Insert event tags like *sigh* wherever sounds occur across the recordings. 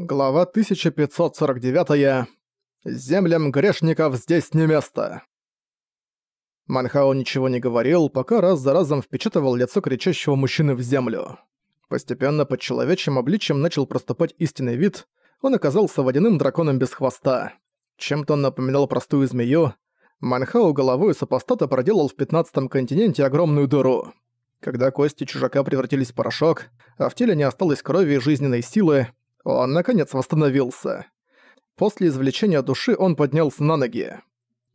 Глава 1549. Землям грешников здесь не место. Манхао ничего не говорил, пока раз за разом впечатывал лицо кричащего мужчины в землю. Постепенно под человечьим обличием начал проступать истинный вид, он оказался водяным драконом без хвоста. Чем-то он напоминал простую змею. Манхао головой супостата проделал в пятнадцатом континенте огромную дыру. Когда кости чужака превратились в порошок, а в теле не осталось крови и жизненной силы, он, наконец, восстановился. После извлечения души он поднялся на ноги.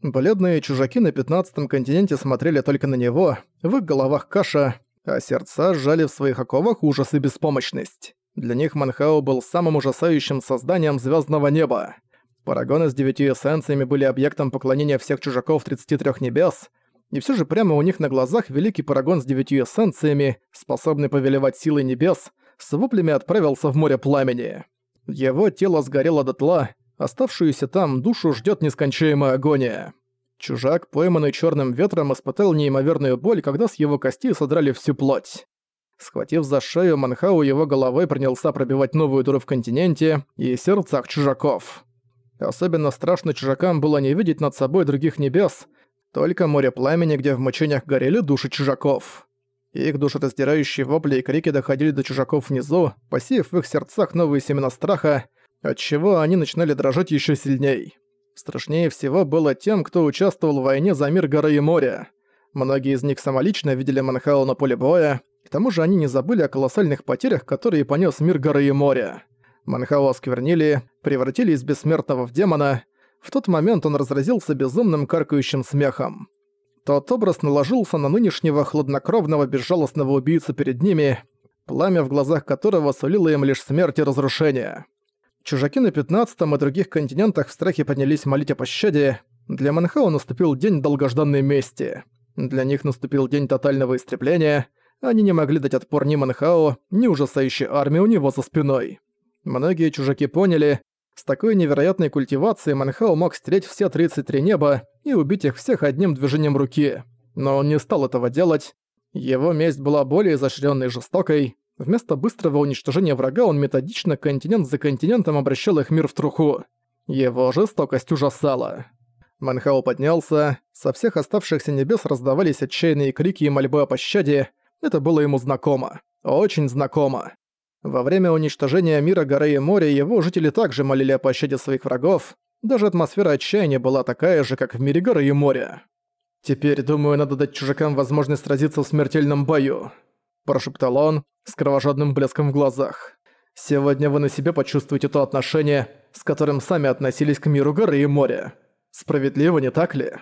Бледные чужаки на пятнадцатом континенте смотрели только на него, в их головах каша, а сердца сжали в своих оковах ужас и беспомощность. Для них Манхао был самым ужасающим созданием звездного неба. Парагоны с девятью эссенциями были объектом поклонения всех чужаков 33 небес, и все же прямо у них на глазах великий парагон с девятью эссенциями, способный повелевать силой небес, с воплями отправился в море пламени. Его тело сгорело дотла, оставшуюся там душу ждет нескончаемая агония. Чужак, пойманный черным ветром, испытал неимоверную боль, когда с его кости содрали всю плоть. Схватив за шею, Манхау его головой принялся пробивать новую дыру в континенте и сердцах чужаков. Особенно страшно чужакам было не видеть над собой других небес, только море пламени, где в мучениях горели души чужаков. Их душераздирающие вопли и крики доходили до чужаков внизу, посеяв в их сердцах новые семена страха, отчего они начинали дрожать еще сильней. Страшнее всего было тем, кто участвовал в войне за мир горы и моря. Многие из них самолично видели Манхао на поле боя, к тому же они не забыли о колоссальных потерях, которые понес мир горы и моря. Манхао осквернили, превратили из бессмертного в демона. В тот момент он разразился безумным каркающим смехом. Тот образ наложился на нынешнего хладнокровного безжалостного убийцу перед ними, пламя в глазах которого сулило им лишь смерть и разрушение. Чужаки на пятнадцатом и других континентах в страхе поднялись молить о пощаде. Для Манхао наступил день долгожданной мести. Для них наступил день тотального истребления. Они не могли дать отпор ни Манхао, ни ужасающей армии у него за спиной. Многие чужаки поняли, с такой невероятной культивацией Манхао мог стереть все 33 неба и убить их всех одним движением руки. Но он не стал этого делать. Его месть была более изощренной и жестокой. Вместо быстрого уничтожения врага он методично континент за континентом обращал их мир в труху. Его жестокость ужасала. Манхао поднялся, со всех оставшихся небес раздавались отчаянные крики и мольбы о пощаде. Это было ему знакомо. Очень знакомо. Во время уничтожения мира горы и моря его жители также молили о пощаде своих врагов, даже атмосфера отчаяния была такая же, как в мире горы и моря. «Теперь, думаю, надо дать чужакам возможность сразиться в смертельном бою», – прошептал он, с кровожадным блеском в глазах. «Сегодня вы на себе почувствуете то отношение, с которым сами относились к миру горы и моря. Справедливо, не так ли?»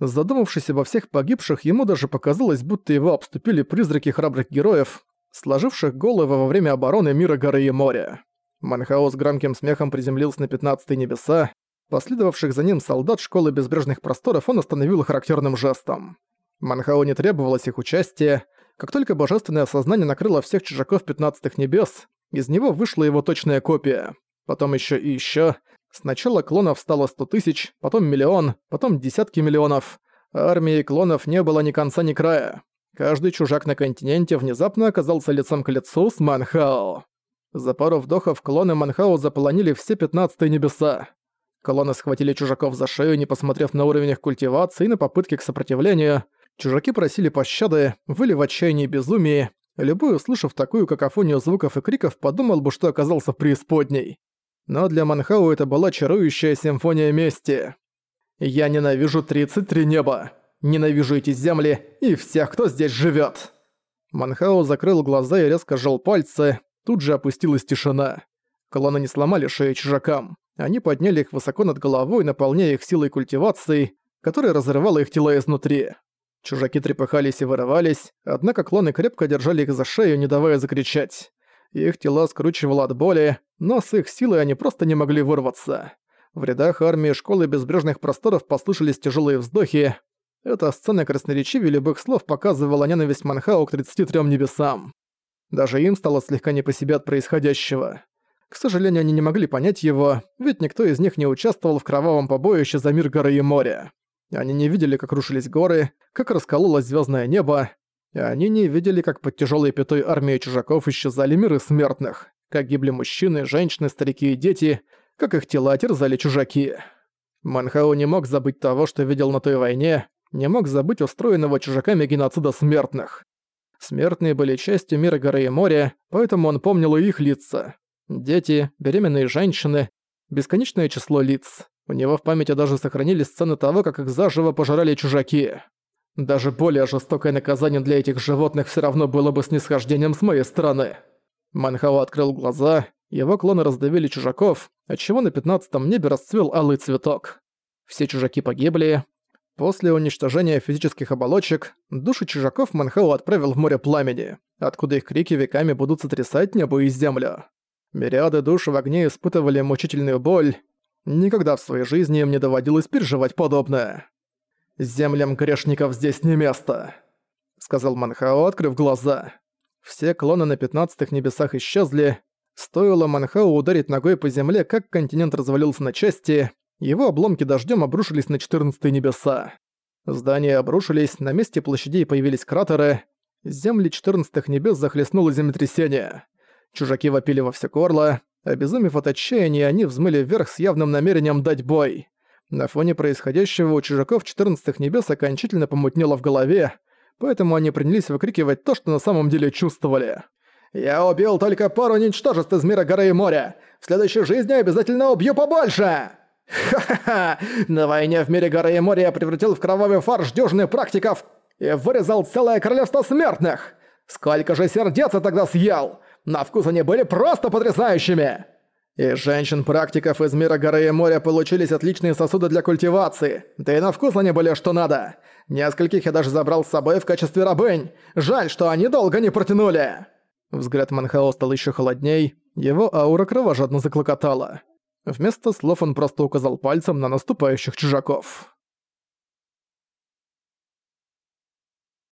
Задумавшись обо всех погибших, ему даже показалось, будто его обступили призраки храбрых героев, сложивших головы во время обороны мира горы и моря. Манхао с громким смехом приземлился на пятнадцатые небеса, последовавших за ним солдат школы безбрежных просторов он остановил характерным жестом. Манхао не требовалось их участия, как только божественное сознание накрыло всех чужаков пятнадцатых небес, из него вышла его точная копия. Потом еще и еще. Сначала клонов стало сто тысяч, потом миллион, потом десятки миллионов. Армии клонов не было ни конца, ни края. Каждый чужак на континенте внезапно оказался лицом к лицу с Манхао. За пару вдохов клоны Манхао заполонили все пятнадцатые небеса. Колонны схватили чужаков за шею, не посмотрев на уровень их культивации и на попытки к сопротивлению. Чужаки просили пощады, выли в отчаянии и безумии. Любой, услышав такую какофонию звуков и криков, подумал бы, что оказался в преисподней. Но для Манхау это была чарующая симфония мести. «Я ненавижу 33 неба!» Ненавижу эти земли и всех, кто здесь живет. Манхао закрыл глаза и резко сжал пальцы. Тут же опустилась тишина. Колонны не сломали шеи чужакам. Они подняли их высоко над головой, наполняя их силой культивации, которая разрывала их тела изнутри. Чужаки трепыхались и вырывались, однако клоны крепко держали их за шею, не давая закричать. Их тела скручивало от боли, но с их силой они просто не могли вырваться. В рядах армии школы безбрежных просторов послышались тяжелые вздохи, эта сцена красноречивее любых слов показывала ненависть Манхау к 33 небесам. Даже им стало слегка не по себе от происходящего. К сожалению, они не могли понять его, ведь никто из них не участвовал в кровавом побоище за мир горы и моря. Они не видели, как рушились горы, как раскололось звездное небо, и они не видели, как под тяжелой пятой армией чужаков исчезали миры смертных, как гибли мужчины, женщины, старики и дети, как их тела терзали чужаки. Манхао не мог забыть того, что видел на той войне, не мог забыть устроенного чужаками геноцида смертных. Смертные были частью мира горы и моря, поэтому он помнил и их лица. Дети, беременные женщины, бесконечное число лиц. У него в памяти даже сохранились сцены того, как их заживо пожирали чужаки. Даже более жестокое наказание для этих животных все равно было бы снисхождением с моей стороны. Манхао открыл глаза, его клоны раздавили чужаков, отчего на пятнадцатом небе расцвел алый цветок. Все чужаки погибли. После уничтожения физических оболочек, души чужаков Манхао отправил в море пламени, откуда их крики веками будут сотрясать небо и землю. Мириады душ в огне испытывали мучительную боль. Никогда в своей жизни им не доводилось переживать подобное. «Землям грешников здесь не место», — сказал Манхао, открыв глаза. Все клоны на пятнадцатых небесах исчезли. Стоило Манхау ударить ногой по земле, как континент развалился на части, его обломки дождем обрушились на четырнадцатые небеса. Здания обрушились, на месте площадей появились кратеры, земли четырнадцатых небес захлестнуло землетрясение. Чужаки вопили во все горло, обезумев от отчаяния, они взмыли вверх с явным намерением дать бой. На фоне происходящего у чужаков четырнадцатых небес окончательно помутнело в голове, поэтому они принялись выкрикивать то, что на самом деле чувствовали. «Я убил только пару ничтожеств из мира горы и моря! В следующей жизни обязательно убью побольше!» «Ха-ха-ха! *laughs* На войне в мире горы и моря я превратил в кровавый фарш дюжных практиков и вырезал целое королевство смертных! Сколько же сердец я тогда съел! На вкус они были просто потрясающими!» И женщин-практиков из мира горы и моря получились отличные сосуды для культивации, да и на вкус они были что надо. Нескольких я даже забрал с собой в качестве рабынь. Жаль, что они долго не протянули!» Взгляд Манхао стал еще холодней, его аура кровожадно заклокотала. Вместо слов он просто указал пальцем на наступающих чужаков.